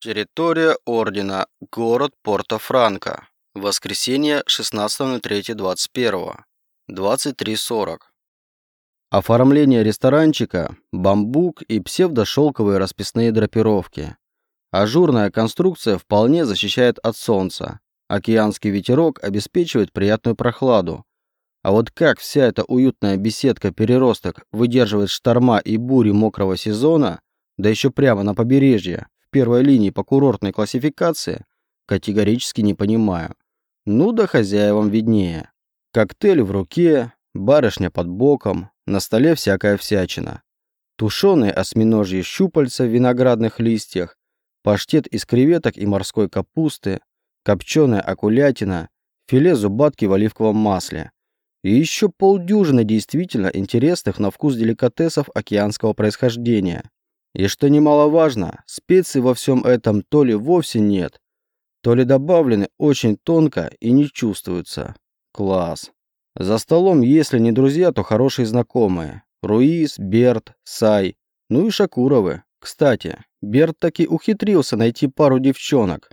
Территория Ордена. Город Порто-Франко. Воскресенье, 16.03.21. 23.40. Оформление ресторанчика, бамбук и псевдошелковые расписные драпировки. Ажурная конструкция вполне защищает от солнца. Океанский ветерок обеспечивает приятную прохладу. А вот как вся эта уютная беседка-переросток выдерживает шторма и бури мокрого сезона, да еще прямо на побережье, первой линии по курортной классификации, категорически не понимаю. Ну да хозяевам виднее. Коктейль в руке, барышня под боком, на столе всякая всячина. Тушеные осьминожьи щупальца в виноградных листьях, паштет из креветок и морской капусты, копченая окулятина, филе зубатки в оливковом масле. И еще полдюжины действительно интересных на вкус деликатесов океанского происхождения. И что немаловажно, специй во всем этом то ли вовсе нет, то ли добавлены очень тонко и не чувствуются. Класс. За столом, если не друзья, то хорошие знакомые. Руис, Берт, Сай, ну и Шакуровы. Кстати, Берт таки ухитрился найти пару девчонок.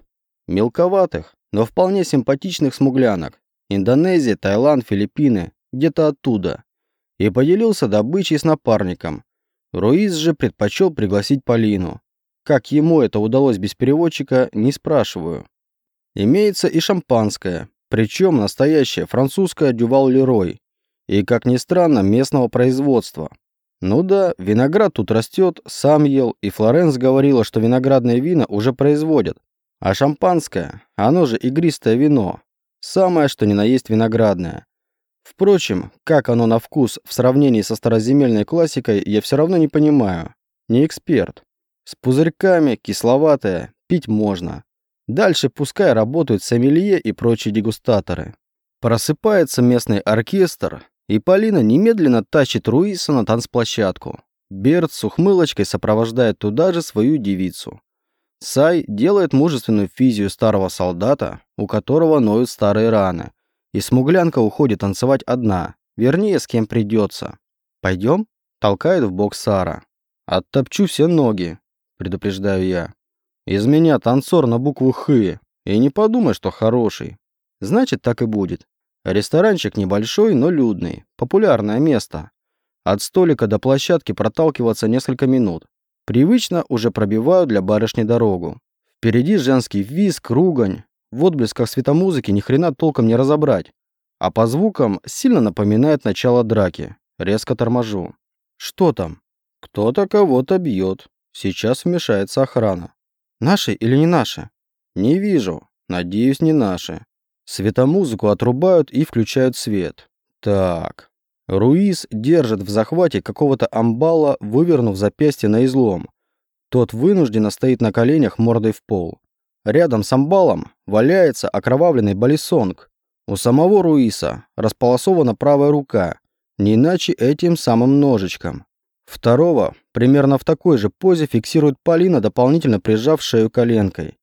Мелковатых, но вполне симпатичных смуглянок. Индонезия, Таиланд, Филиппины, где-то оттуда. И поделился добычей с напарником, Руиз же предпочел пригласить Полину. Как ему это удалось без переводчика, не спрашиваю. Имеется и шампанское, причем настоящее французское Дювал Лерой, и, как ни странно, местного производства. Ну да, виноград тут растет, сам ел, и Флоренс говорила, что виноградные вина уже производят. А шампанское, оно же игристое вино, самое что ни на есть виноградное. Впрочем, как оно на вкус в сравнении со староземельной классикой, я все равно не понимаю. Не эксперт. С пузырьками, кисловатое, пить можно. Дальше пускай работают сомелье и прочие дегустаторы. Просыпается местный оркестр, и Полина немедленно тащит Руиса на танцплощадку. Берт с ухмылочкой сопровождает туда же свою девицу. Сай делает мужественную физию старого солдата, у которого ноют старые раны, и смуглянка уходит танцевать одна, вернее, с кем придется. «Пойдем?» – толкает в бок Сара. «Оттопчу все ноги», – предупреждаю я. «Из меня танцор на букву «Х», и не подумай, что хороший. Значит, так и будет. Ресторанчик небольшой, но людный. Популярное место. От столика до площадки проталкиваться несколько минут. Привычно уже пробиваю для барышни дорогу. Впереди женский визг, ругань, в отблесках светомузыки ни хрена толком не разобрать. А по звукам сильно напоминает начало драки. Резко торможу. Что там? Кто-то кого-то бьет. Сейчас вмешается охрана. Наши или не наши? Не вижу. Надеюсь, не наши. Светомузыку отрубают и включают свет. Так. Руис держит в захвате какого-то амбала, вывернув запястье на излом. Тот вынужденно стоит на коленях мордой в пол. Рядом с амбалом валяется окровавленный балисонг. У самого Руиса располосована правая рука, не иначе этим самым ножичком. Второго, примерно в такой же позе, фиксирует Полина, дополнительно прижав шею коленкой.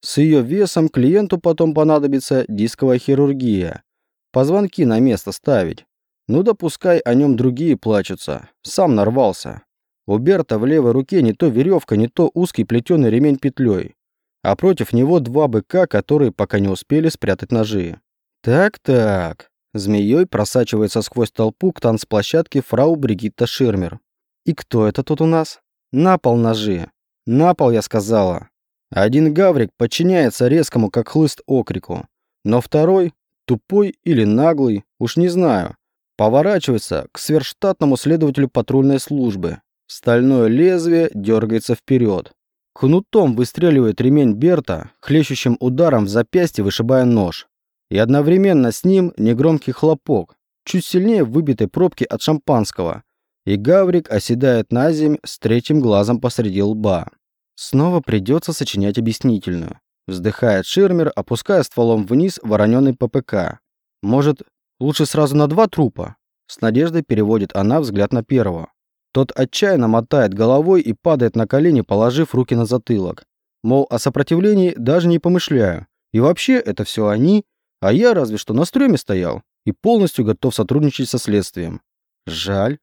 С ее весом клиенту потом понадобится дисковая хирургия. Позвонки на место ставить. Ну да пускай о нем другие плачутся. Сам нарвался. У Берта в левой руке не то веревка, не то узкий плетеный ремень петлей а против него два быка, которые пока не успели спрятать ножи. Так-так. Змеей просачивается сквозь толпу к танцплощадке фрау Бригитта Ширмер. И кто это тут у нас? На пол ножи. На пол, я сказала. Один гаврик подчиняется резкому, как хлыст, окрику. Но второй, тупой или наглый, уж не знаю, поворачивается к сверхштатному следователю патрульной службы. Стальное лезвие дергается вперед. Кнутом выстреливает ремень Берта, хлещущим ударом в запястье вышибая нож. И одновременно с ним негромкий хлопок, чуть сильнее выбитой пробки от шампанского. И Гаврик оседает на земь с третьим глазом посреди лба. Снова придется сочинять объяснительную. Вздыхает Ширмер, опуская стволом вниз вороненый ППК. Может, лучше сразу на два трупа? С надеждой переводит она взгляд на первого. Тот отчаянно мотает головой и падает на колени, положив руки на затылок. Мол, о сопротивлении даже не помышляю. И вообще, это все они, а я разве что на стреме стоял и полностью готов сотрудничать со следствием. Жаль.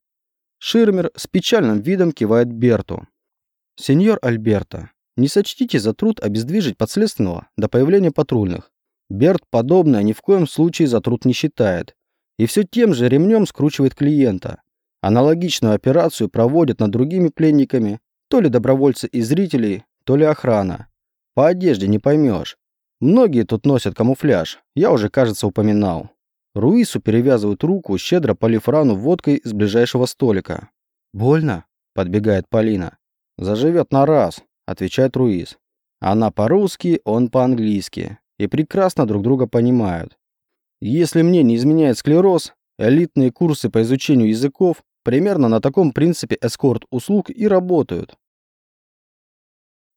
Ширмер с печальным видом кивает Берту. «Сеньор Альберто, Не сочтите за труд обездвижить подследственного до появления патрульных. Берт подобное ни в коем случае за труд не считает. И все тем же ремнем скручивает клиента. Аналогичную операцию проводят над другими пленниками, то ли добровольцы и зрители, то ли охрана. По одежде не поймешь. Многие тут носят камуфляж, я уже, кажется, упоминал. Руису перевязывают руку, щедро полив рану водкой с ближайшего столика. «Больно?» – подбегает Полина. «Заживет на раз», – отвечает Руис. Она по-русски, он по-английски. И прекрасно друг друга понимают. Если мне не изменяет склероз, элитные курсы по изучению языков примерно на таком принципе эскорт-услуг и работают.